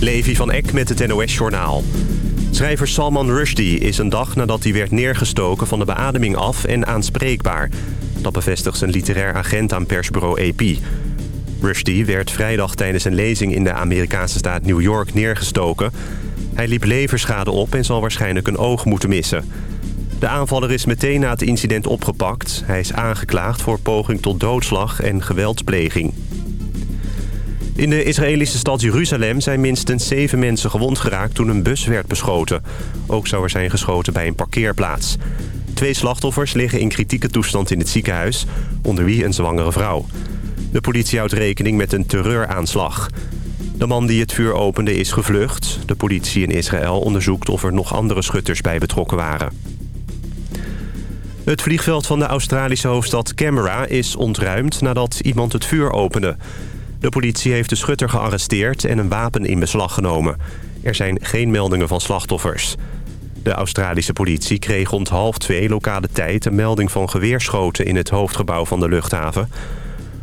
Levi van Eck met het NOS-journaal. Schrijver Salman Rushdie is een dag nadat hij werd neergestoken van de beademing af en aanspreekbaar. Dat bevestigt zijn literair agent aan persbureau AP. Rushdie werd vrijdag tijdens een lezing in de Amerikaanse staat New York neergestoken. Hij liep leverschade op en zal waarschijnlijk een oog moeten missen. De aanvaller is meteen na het incident opgepakt. Hij is aangeklaagd voor poging tot doodslag en geweldspleging. In de Israëlische stad Jeruzalem zijn minstens zeven mensen gewond geraakt toen een bus werd beschoten. Ook zou er zijn geschoten bij een parkeerplaats. Twee slachtoffers liggen in kritieke toestand in het ziekenhuis, onder wie een zwangere vrouw. De politie houdt rekening met een terreuraanslag. De man die het vuur opende is gevlucht. De politie in Israël onderzoekt of er nog andere schutters bij betrokken waren. Het vliegveld van de Australische hoofdstad Canberra is ontruimd nadat iemand het vuur opende. De politie heeft de schutter gearresteerd en een wapen in beslag genomen. Er zijn geen meldingen van slachtoffers. De Australische politie kreeg rond half twee lokale tijd... een melding van geweerschoten in het hoofdgebouw van de luchthaven.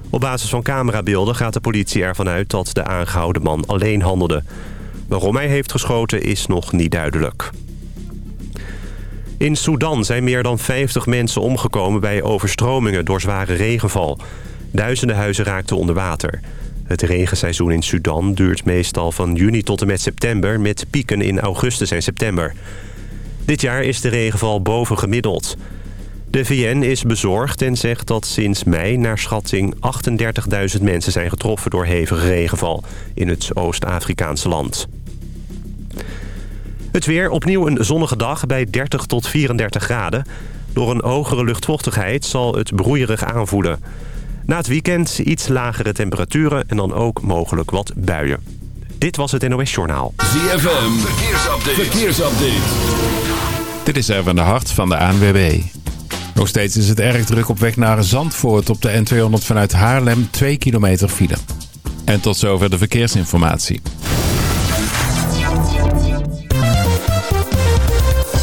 Op basis van camerabeelden gaat de politie ervan uit... dat de aangehouden man alleen handelde. Waarom hij heeft geschoten is nog niet duidelijk. In Sudan zijn meer dan 50 mensen omgekomen bij overstromingen door zware regenval. Duizenden huizen raakten onder water. Het regenseizoen in Sudan duurt meestal van juni tot en met september... met pieken in augustus en september. Dit jaar is de regenval boven gemiddeld. De VN is bezorgd en zegt dat sinds mei naar schatting 38.000 mensen zijn getroffen door hevige regenval in het Oost-Afrikaanse land. Het weer opnieuw een zonnige dag bij 30 tot 34 graden. Door een hogere luchtvochtigheid zal het broeierig aanvoelen. Na het weekend iets lagere temperaturen en dan ook mogelijk wat buien. Dit was het NOS Journaal. ZFM, verkeersupdate. verkeersupdate. Dit is even de hart van de ANWB. Nog steeds is het erg druk op weg naar Zandvoort op de N200 vanuit Haarlem 2 kilometer file. En tot zover de verkeersinformatie.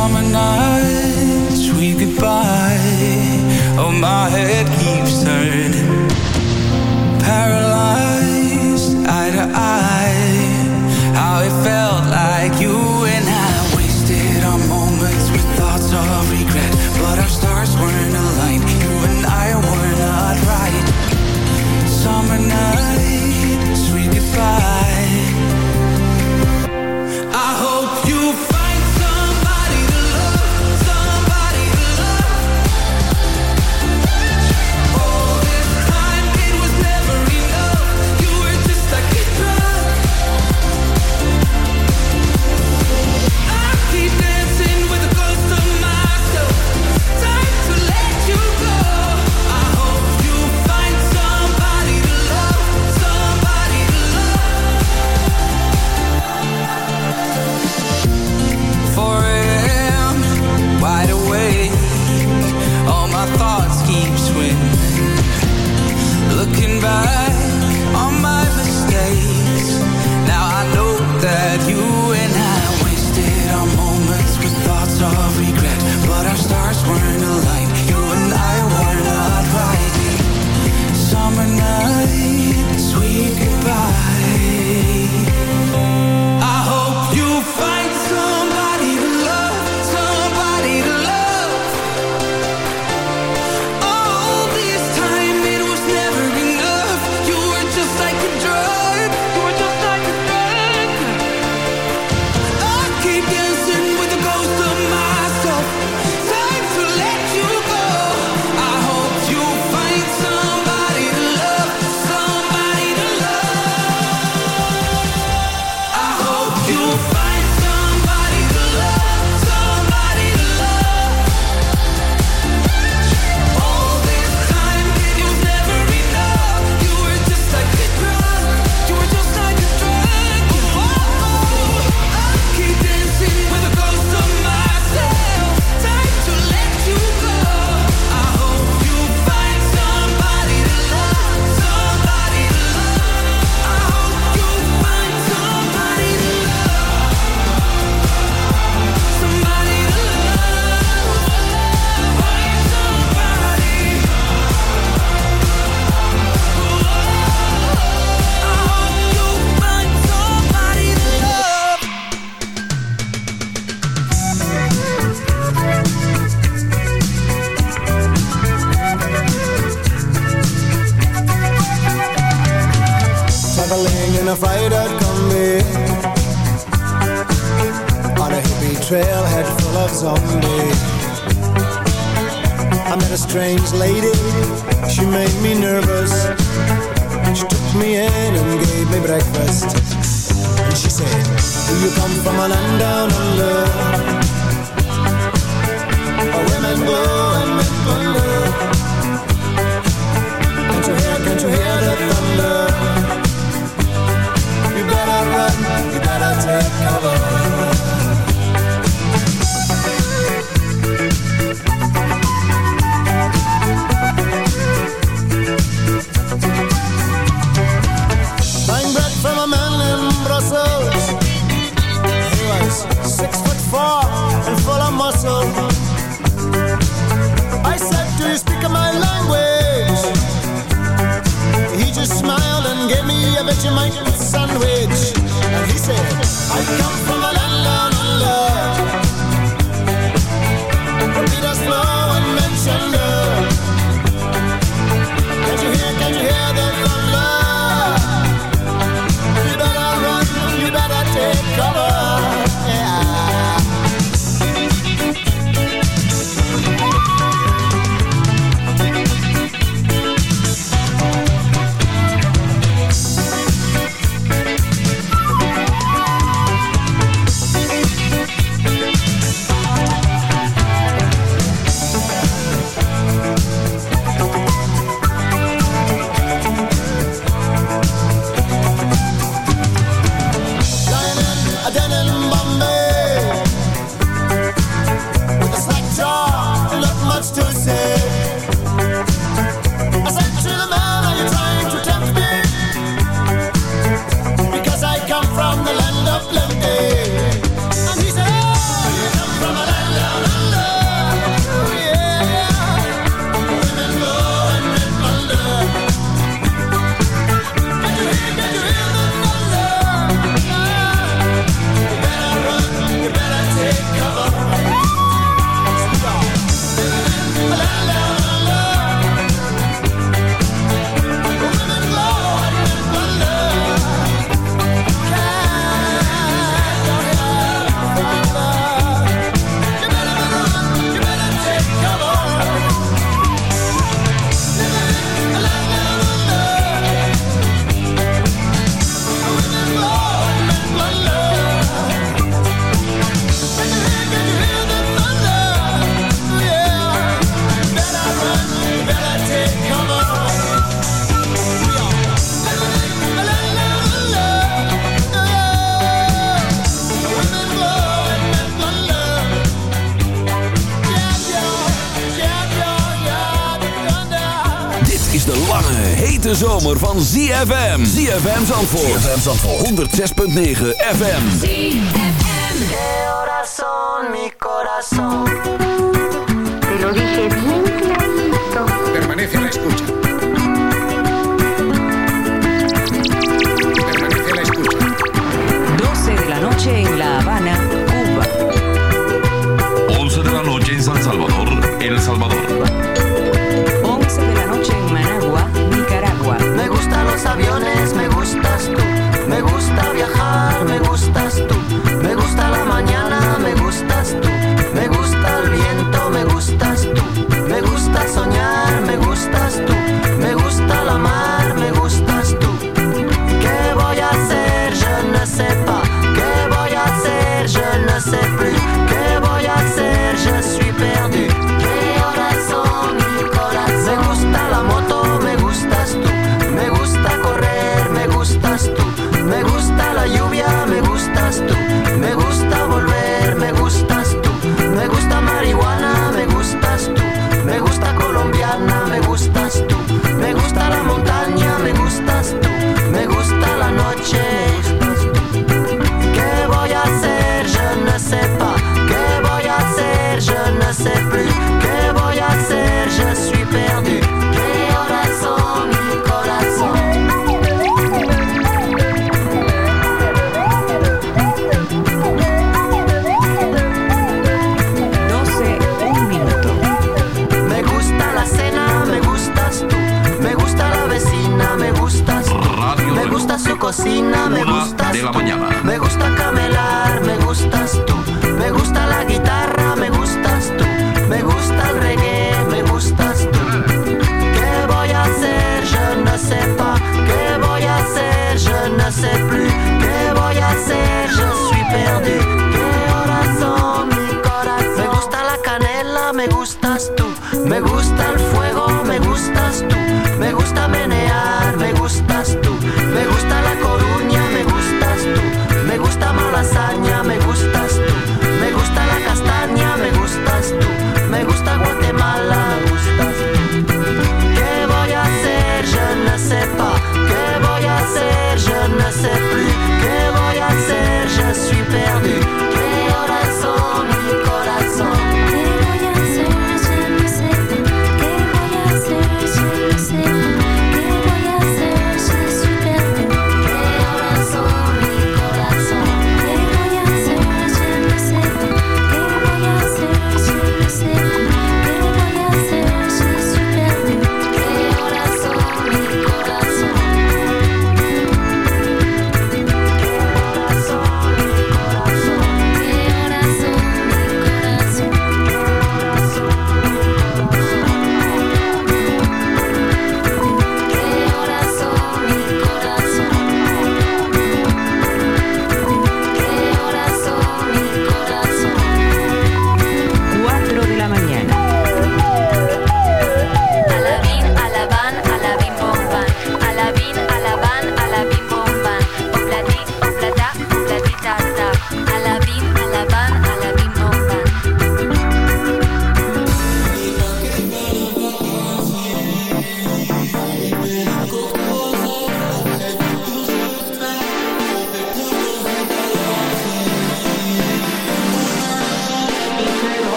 I'm a night. and full of muscle. I said, do you speak my language? He just smiled and gave me a Vegemite sandwich. And he said... van ZFM. ZFM Zandvoort. ZFM Zandvoort. 106.9 FM. ZFM. Que oración, mi corazon.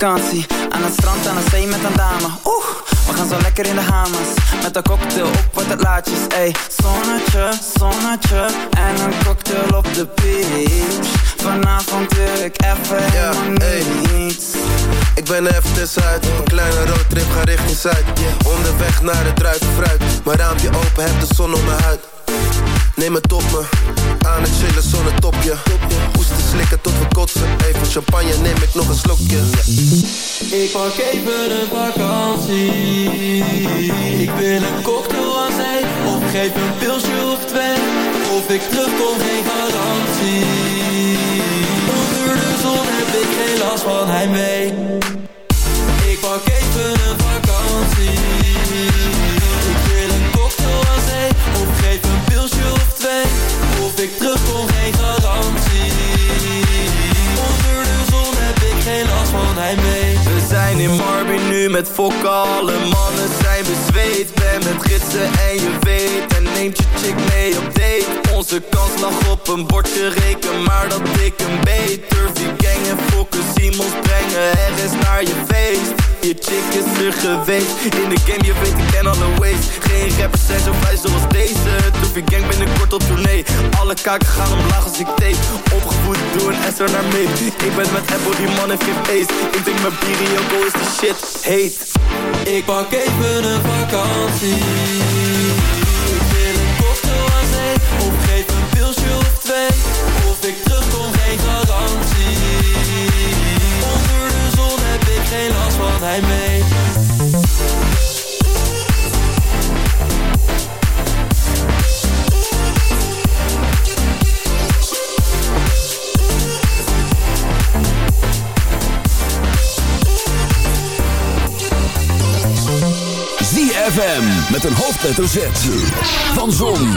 vacantie Ik pak even een vakantie. Ik wil een cocktail aan zee, of geef een pilsje of twee. Of ik terugkom, geen garantie. Onder de zon heb ik geen last van hij mee. We zijn in Marby nu met fokken, alle mannen zijn bezweet. Ben met gidsen en je weet, en neemt je chick mee op date onze kans lag op een bordje reken Maar dat ik een Turfie gang en fokken Simons brengen Er is naar je feest. Je chick is er geweest In de game, je weet ik ken alle ways. Geen rappers zijn zo vrij zoals deze. Turfie gang binnenkort op tournee. Alle kaken gaan omlaag als ik tape. Opgevoed door een SR naar mee Ik ben met Apple, die man heeft geen face Ik denk mijn Birioko is de shit heet. Ik pak even een vakantie een pilsje of twee Of ik terugkom geen garantie. Onder de zon heb ik geen last van hij mee. ZFM met een hoofdletter Z. Van Zon,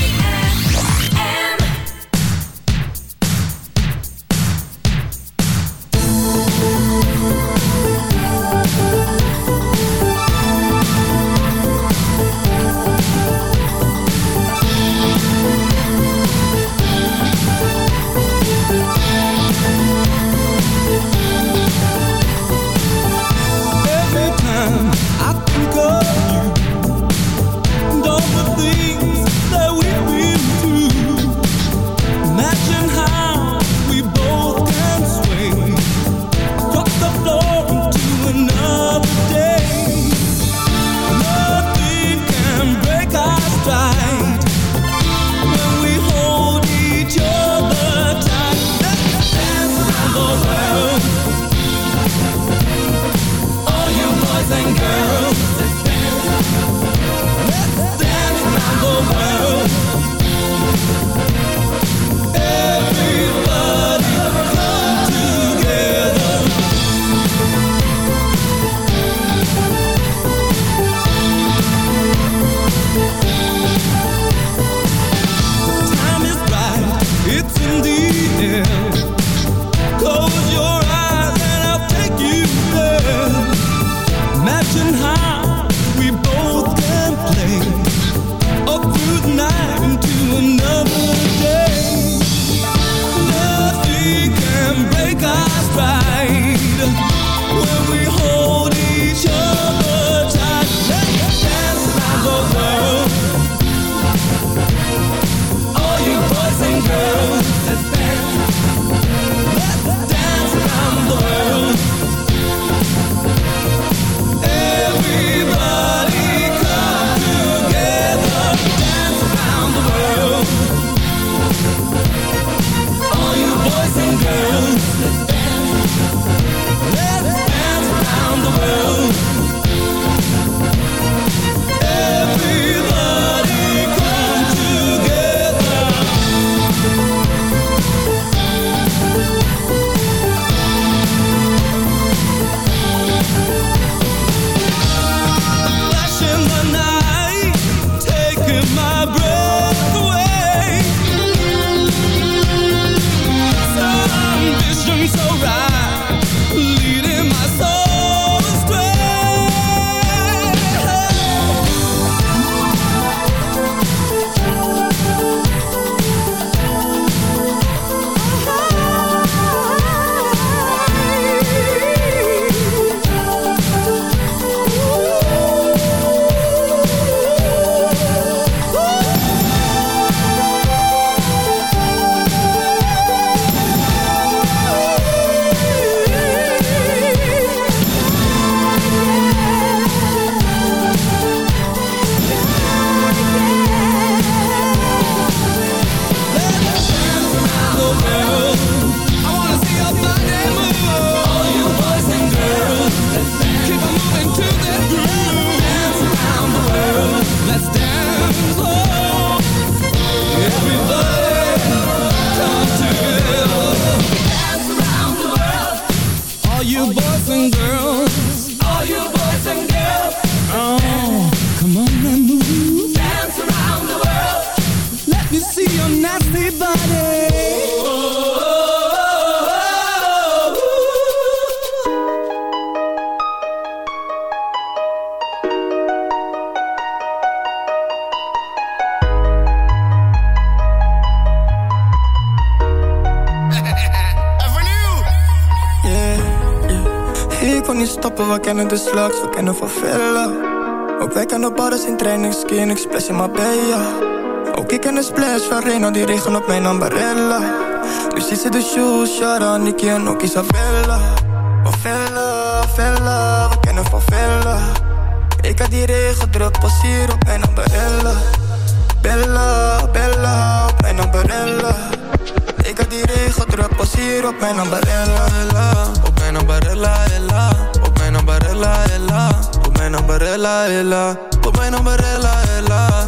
De splash van Reno, die regen op mijn ambarella. Ziet ze de shoes, Shara, Nicky en ook Isabella. Van villa, villa, we kennen van. Ik had die regen druk, hier op mijn ambarella. Bella, Bella, op mijn ambarella. Ik had die regen druk, hier op mijn ambarella. Ella, op mijn ambarella, ella. Op mijn ambarella, ella. Op mijn ambarella, ella. Op mijn ambarella, ella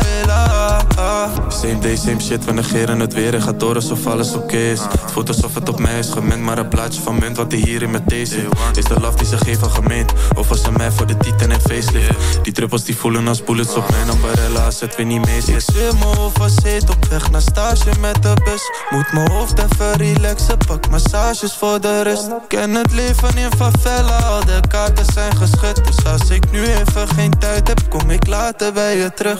Same day, same shit, we negeren het weer en gaat door alsof alles oké is. Het voelt alsof het op mij is gemend, maar een plaatje van munt wat hij hier in mijn thee zit. Is de love die ze geven gemeend, of was ze mij voor de titan en facelift? Die druppels die voelen als bullets op mijn ambarella als het weer niet mee zit. Ik zit mijn hoofd op weg naar stage met de bus. Moet mijn hoofd even relaxen, pak massages voor de rust. Ken het leven in favela, al de kaarten zijn geschud. Dus als ik nu even geen tijd heb, kom ik later bij je terug.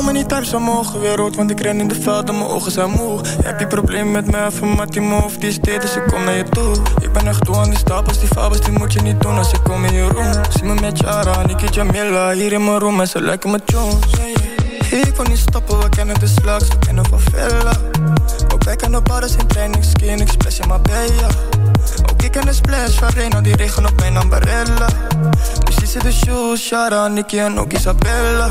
Hou me niet thuis omhoog, weer rood, want ik ren in de veld en mijn ogen zijn moe. Heb je probleem met mij, van Move, die is dit, dus ik kom naar je toe. Ik ben echt toe aan die stapels, die fabels, die moet je niet doen als ik kom in je room. Zie me met Jara, Niki Jamila, hier in mijn room en ze lijken me Jones. Ik kon niet stoppen, we kennen de slags, we kennen van Villa. Ook wij kennen bars in training, skiën, ik splash in Marbella. Ook ik ken de splash van Reno, die regen op mijn ambarella. Ziet ze de shoes, Shara, Nicky en ook Isabella.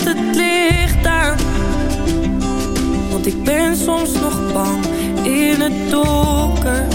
het licht aan. Want ik ben soms nog bang in het donker.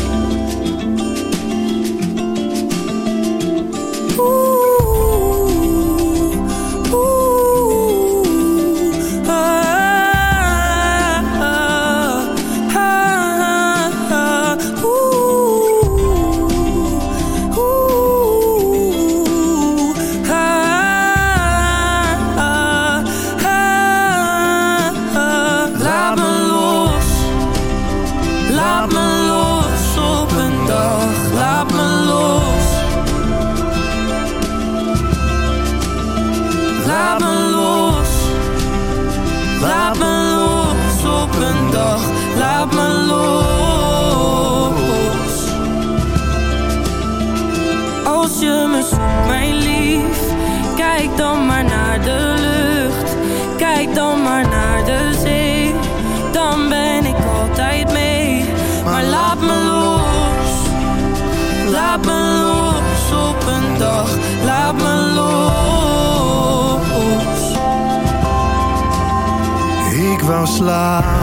slaap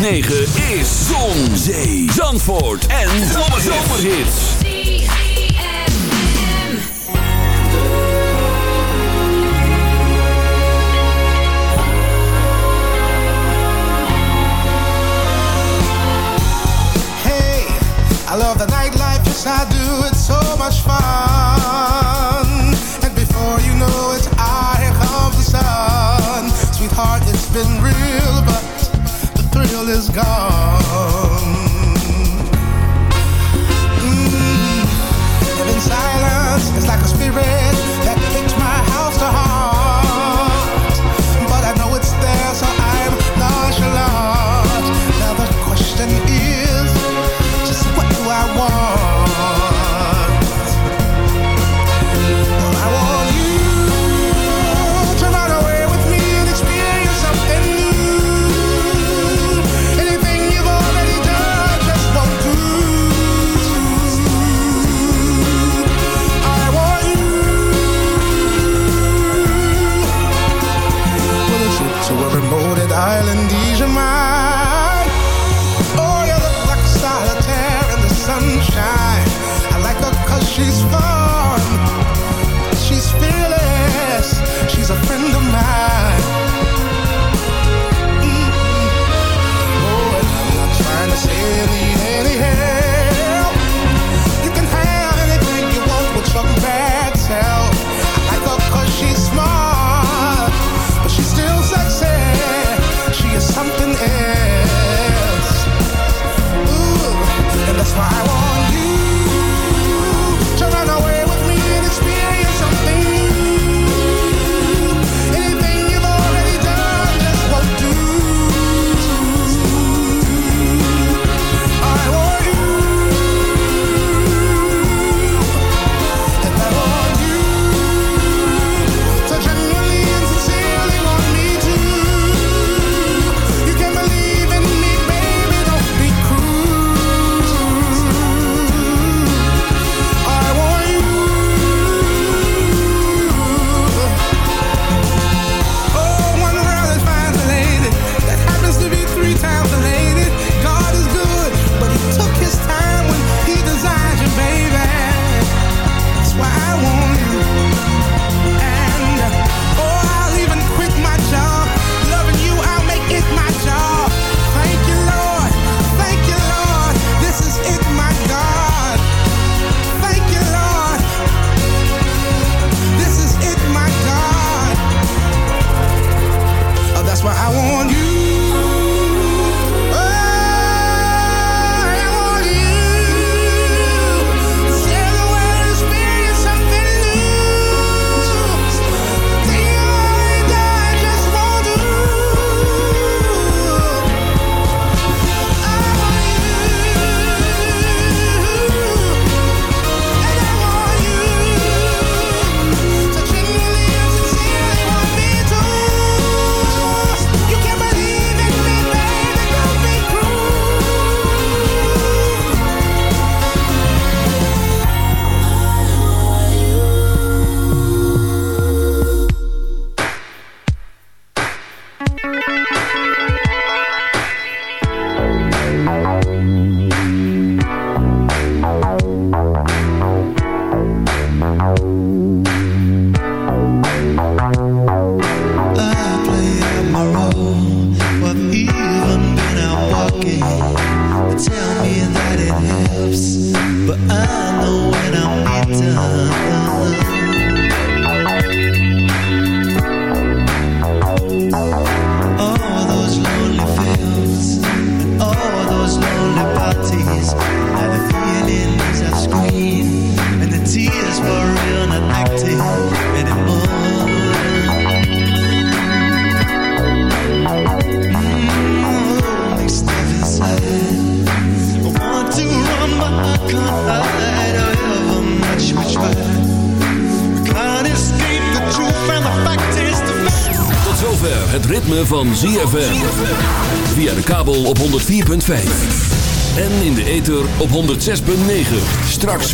9 is Zon, Zee, the island Dijamai. Oh, yeah, the black solitaire in the sunshine. I like her cause she's fun. She's fearless. She's a friend of mine. Mm -hmm. Oh, and I'm not trying to say any, any,